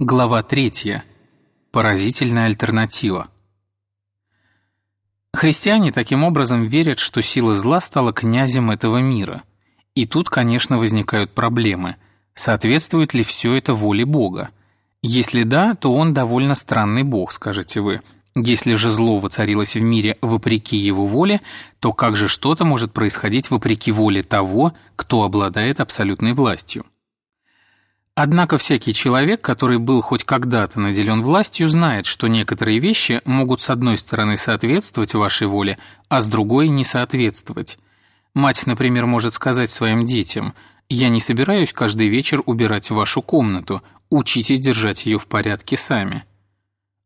Глава 3. Поразительная альтернатива. Христиане таким образом верят, что сила зла стала князем этого мира. И тут, конечно, возникают проблемы. Соответствует ли все это воле Бога? Если да, то он довольно странный Бог, скажете вы. Если же зло воцарилось в мире вопреки его воле, то как же что-то может происходить вопреки воле того, кто обладает абсолютной властью? Однако всякий человек, который был хоть когда-то наделен властью, знает, что некоторые вещи могут с одной стороны соответствовать вашей воле, а с другой не соответствовать. Мать, например, может сказать своим детям «Я не собираюсь каждый вечер убирать вашу комнату, учитесь держать ее в порядке сами».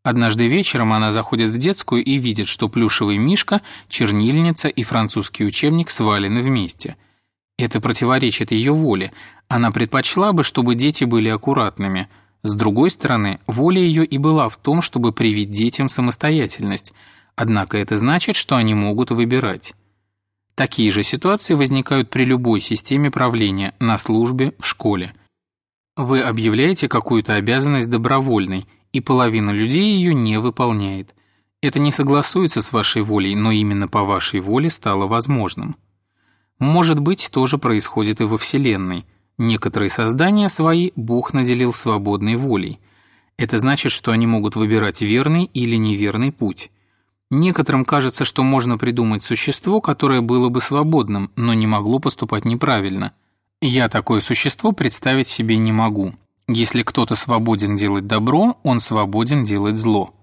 Однажды вечером она заходит в детскую и видит, что плюшевый мишка, чернильница и французский учебник свалены вместе – это противоречит ее воле. Она предпочла бы, чтобы дети были аккуратными. С другой стороны, воля ее и была в том, чтобы привить детям самостоятельность. Однако это значит, что они могут выбирать. Такие же ситуации возникают при любой системе правления, на службе, в школе. Вы объявляете какую-то обязанность добровольной, и половина людей ее не выполняет. Это не согласуется с вашей волей, но именно по вашей воле стало возможным. Может быть, тоже происходит и во Вселенной. Некоторые создания свои Бог наделил свободной волей. Это значит, что они могут выбирать верный или неверный путь. Некоторым кажется, что можно придумать существо, которое было бы свободным, но не могло поступать неправильно. Я такое существо представить себе не могу. Если кто-то свободен делать добро, он свободен делать зло.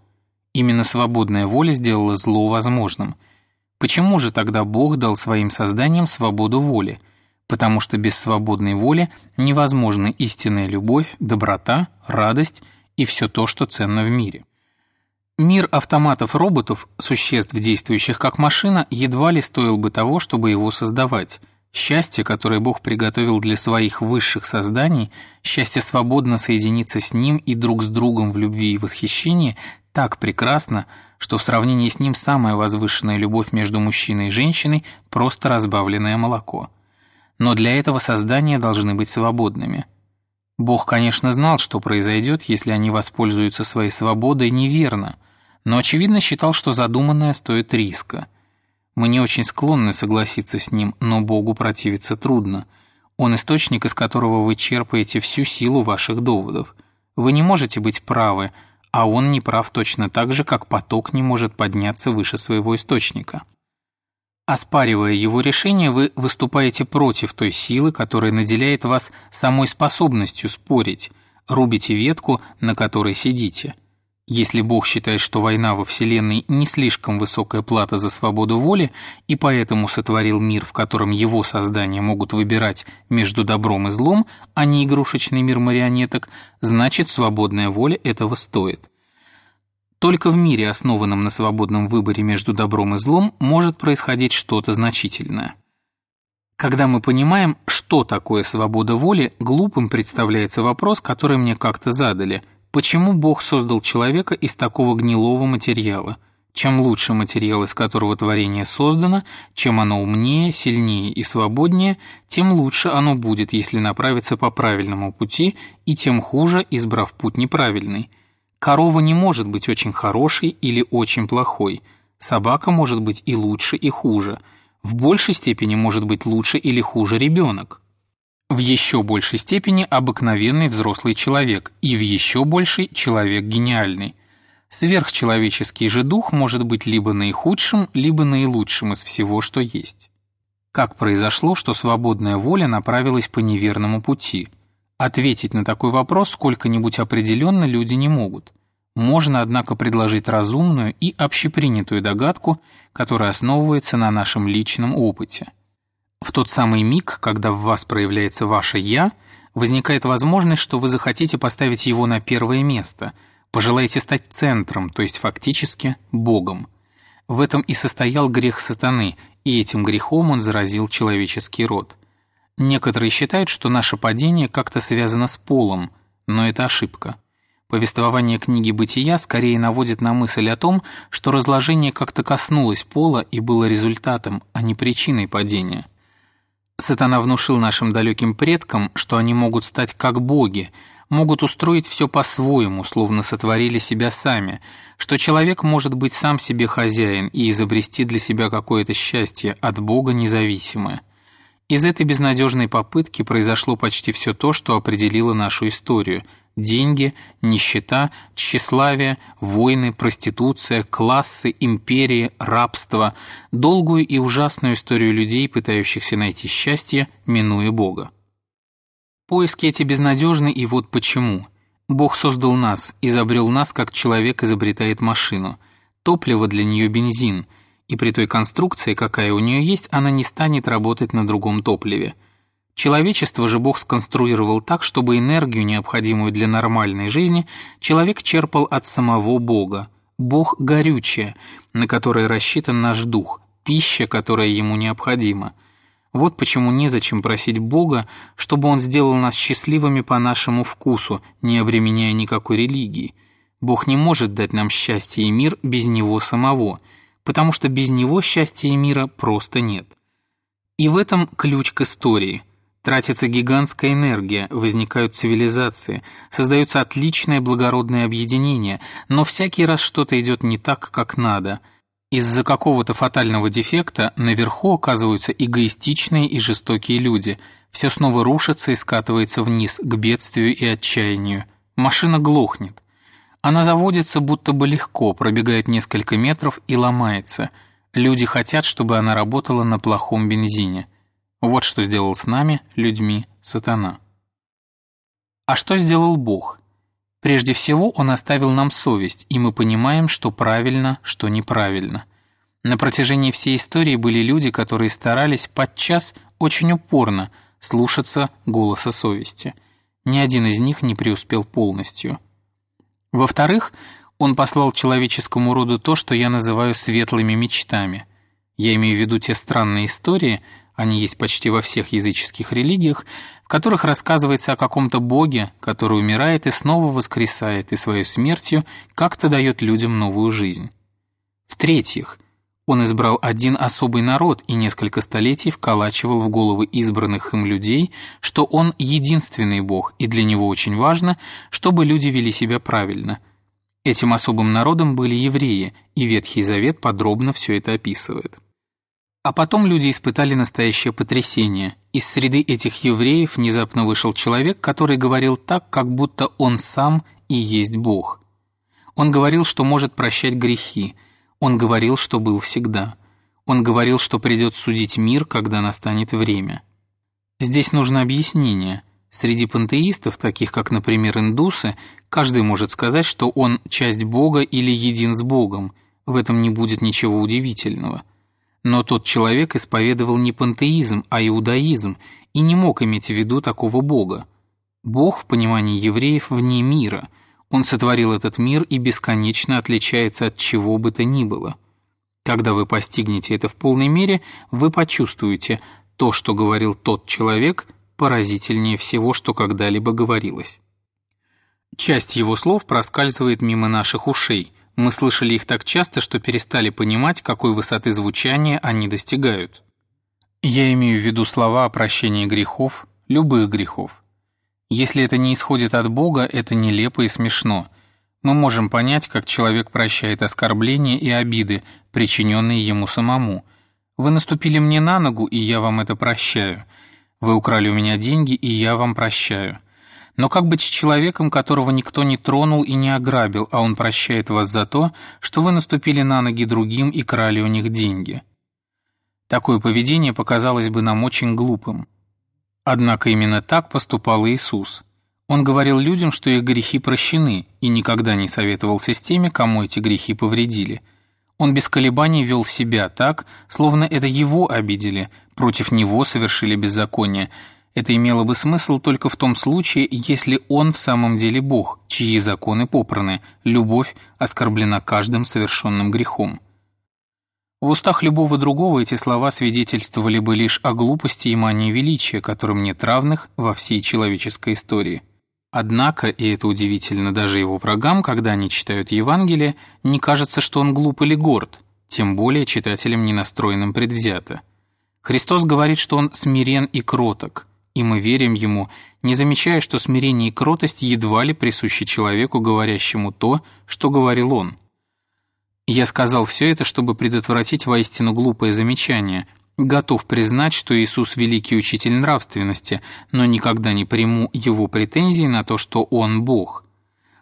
Именно свободная воля сделала зло возможным – Почему же тогда Бог дал своим созданиям свободу воли? Потому что без свободной воли невозможна истинная любовь, доброта, радость и все то, что ценно в мире. Мир автоматов-роботов, существ, действующих как машина, едва ли стоил бы того, чтобы его создавать. Счастье, которое Бог приготовил для своих высших созданий, счастье свободно соединиться с Ним и друг с другом в любви и восхищении, так прекрасно, что в сравнении с ним самая возвышенная любовь между мужчиной и женщиной – просто разбавленное молоко. Но для этого создания должны быть свободными. Бог, конечно, знал, что произойдет, если они воспользуются своей свободой неверно, но, очевидно, считал, что задуманное стоит риска. Мы не очень склонны согласиться с ним, но Богу противиться трудно. Он источник, из которого вы черпаете всю силу ваших доводов. Вы не можете быть правы – а он не прав точно так же, как поток не может подняться выше своего источника. Оспаривая его решение, вы выступаете против той силы, которая наделяет вас самой способностью спорить, рубите ветку, на которой сидите – если Бог считает, что война во Вселенной не слишком высокая плата за свободу воли, и поэтому сотворил мир, в котором его создания могут выбирать между добром и злом, а не игрушечный мир марионеток, значит, свободная воля этого стоит. Только в мире, основанном на свободном выборе между добром и злом, может происходить что-то значительное. Когда мы понимаем, что такое свобода воли, глупым представляется вопрос, который мне как-то задали – Почему Бог создал человека из такого гнилого материала? Чем лучше материал, из которого творение создано, чем оно умнее, сильнее и свободнее, тем лучше оно будет, если направиться по правильному пути, и тем хуже, избрав путь неправильный. Корова не может быть очень хорошей или очень плохой. Собака может быть и лучше, и хуже. В большей степени может быть лучше или хуже ребенок в еще большей степени обыкновенный взрослый человек и в еще большей человек гениальный. Сверхчеловеческий же дух может быть либо наихудшим, либо наилучшим из всего, что есть. Как произошло, что свободная воля направилась по неверному пути? Ответить на такой вопрос сколько-нибудь определенно люди не могут. Можно, однако, предложить разумную и общепринятую догадку, которая основывается на нашем личном опыте – в тот самый миг, когда в вас проявляется ваше «я», возникает возможность, что вы захотите поставить его на первое место, пожелаете стать центром, то есть фактически Богом. В этом и состоял грех сатаны, и этим грехом он заразил человеческий род. Некоторые считают, что наше падение как-то связано с полом, но это ошибка. Повествование книги «Бытия» скорее наводит на мысль о том, что разложение как-то коснулось пола и было результатом, а не причиной падения. Сатана внушил нашим далеким предкам, что они могут стать как боги, могут устроить все по-своему, словно сотворили себя сами, что человек может быть сам себе хозяин и изобрести для себя какое-то счастье, от Бога независимое. Из этой безнадежной попытки произошло почти все то, что определило нашу историю – деньги, нищета, тщеславие, войны, проституция, классы, империи, рабство, долгую и ужасную историю людей, пытающихся найти счастье, минуя Бога. Поиски эти безнадежны, и вот почему. Бог создал нас, изобрел нас, как человек изобретает машину. Топливо для нее бензин, и при той конструкции, какая у нее есть, она не станет работать на другом топливе. Человечество же Бог сконструировал так, чтобы энергию, необходимую для нормальной жизни, человек черпал от самого Бога. Бог – горючее, на которое рассчитан наш дух, пища, которая ему необходима. Вот почему незачем просить Бога, чтобы Он сделал нас счастливыми по нашему вкусу, не обременяя никакой религии. Бог не может дать нам счастье и мир без Него самого, потому что без Него счастья и мира просто нет. И в этом ключ к истории. Тратится гигантская энергия, возникают цивилизации, создаются отличное благородное объединение, но всякий раз что-то идет не так, как надо – из-за какого-то фатального дефекта наверху оказываются эгоистичные и жестокие люди. Все снова рушится и скатывается вниз, к бедствию и отчаянию. Машина глохнет. Она заводится будто бы легко, пробегает несколько метров и ломается. Люди хотят, чтобы она работала на плохом бензине. Вот что сделал с нами, людьми, сатана. А что сделал Бог? Прежде всего, он оставил нам совесть, и мы понимаем, что правильно, что неправильно. На протяжении всей истории были люди, которые старались подчас очень упорно слушаться голоса совести. Ни один из них не преуспел полностью. Во-вторых, он послал человеческому роду то, что я называю светлыми мечтами. Я имею в виду те странные истории, они есть почти во всех языческих религиях, в которых рассказывается о каком-то боге, который умирает и снова воскресает, и своей смертью как-то дает людям новую жизнь. В-третьих, он избрал один особый народ и несколько столетий вколачивал в головы избранных им людей, что он единственный бог, и для него очень важно, чтобы люди вели себя правильно. Этим особым народом были евреи, и Ветхий Завет подробно все это описывает. А потом люди испытали настоящее потрясение. Из среды этих евреев внезапно вышел человек, который говорил так, как будто он сам и есть Бог. Он говорил, что может прощать грехи. Он говорил, что был всегда. Он говорил, что придет судить мир, когда настанет время. Здесь нужно объяснение. Среди пантеистов, таких как, например, индусы, каждый может сказать, что он часть Бога или един с Богом. В этом не будет ничего удивительного. Но тот человек исповедовал не пантеизм, а иудаизм и не мог иметь в виду такого Бога. Бог в понимании евреев вне мира. Он сотворил этот мир и бесконечно отличается от чего бы то ни было. Когда вы постигнете это в полной мере, вы почувствуете, то, что говорил тот человек, поразительнее всего, что когда-либо говорилось. Часть его слов проскальзывает мимо наших ушей – мы слышали их так часто, что перестали понимать, какой высоты звучания они достигают. Я имею в виду слова о прощении грехов, любых грехов. Если это не исходит от Бога, это нелепо и смешно. Мы можем понять, как человек прощает оскорбления и обиды, причиненные ему самому. Вы наступили мне на ногу, и я вам это прощаю. Вы украли у меня деньги, и я вам прощаю. Но как быть с человеком, которого никто не тронул и не ограбил, а он прощает вас за то, что вы наступили на ноги другим и крали у них деньги? Такое поведение показалось бы нам очень глупым. Однако именно так поступал Иисус. Он говорил людям, что их грехи прощены, и никогда не советовался с теми, кому эти грехи повредили. Он без колебаний вел себя так, словно это его обидели, против него совершили беззаконие – это имело бы смысл только в том случае, если он в самом деле Бог, чьи законы попраны, любовь оскорблена каждым совершенным грехом. В устах любого другого эти слова свидетельствовали бы лишь о глупости и мании величия, которым нет равных во всей человеческой истории. Однако, и это удивительно даже его врагам, когда они читают Евангелие, не кажется, что он глуп или горд, тем более читателям не настроенным предвзято. Христос говорит, что Он смирен и кроток, и мы верим Ему, не замечая, что смирение и кротость едва ли присущи человеку, говорящему то, что говорил Он. Я сказал все это, чтобы предотвратить воистину глупое замечание. Готов признать, что Иисус – великий учитель нравственности, но никогда не приму его претензии на то, что Он – Бог.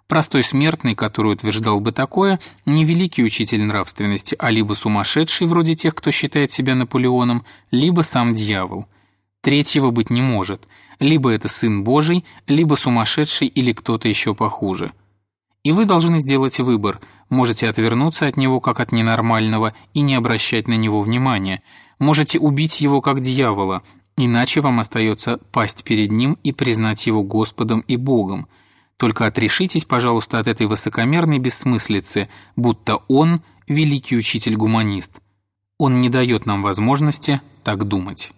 Простой смертный, который утверждал бы такое, не великий учитель нравственности, а либо сумасшедший, вроде тех, кто считает себя Наполеоном, либо сам дьявол. Третьего быть не может. Либо это Сын Божий, либо сумасшедший или кто-то еще похуже. И вы должны сделать выбор. Можете отвернуться от него как от ненормального и не обращать на него внимания. Можете убить его как дьявола, иначе вам остается пасть перед ним и признать его Господом и Богом – только отрешитесь, пожалуйста, от этой высокомерной бессмыслицы, будто он – великий учитель-гуманист. Он не дает нам возможности так думать.